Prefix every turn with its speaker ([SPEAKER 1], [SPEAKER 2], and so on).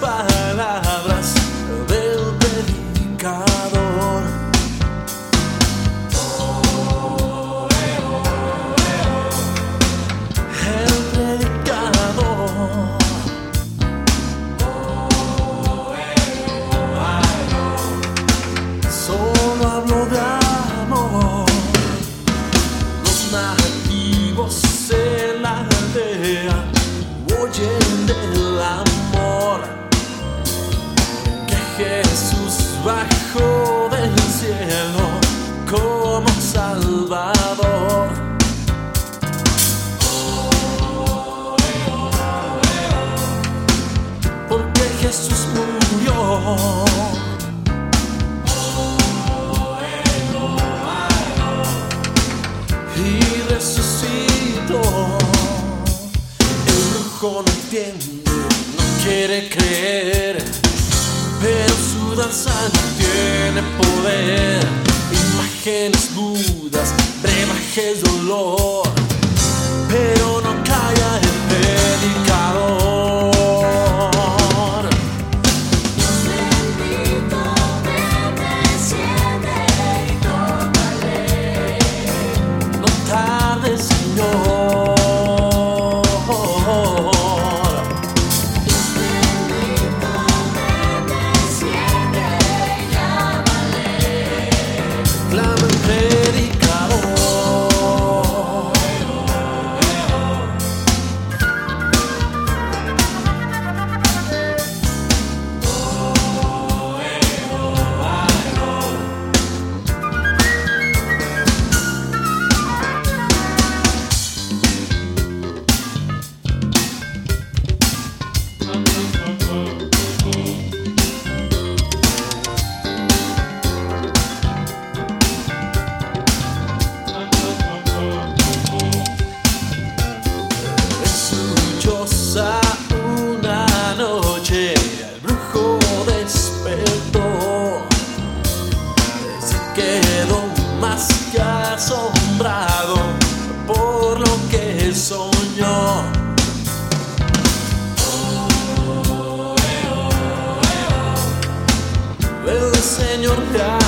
[SPEAKER 1] barra Jesús bajó del cielo como Salvador. Porque Jesús murió. Y resucitó. El brujo no entiende, no quiere creer pero su danza tiene poder. Imágenes dudas, brebajes dolor, pero no olhar.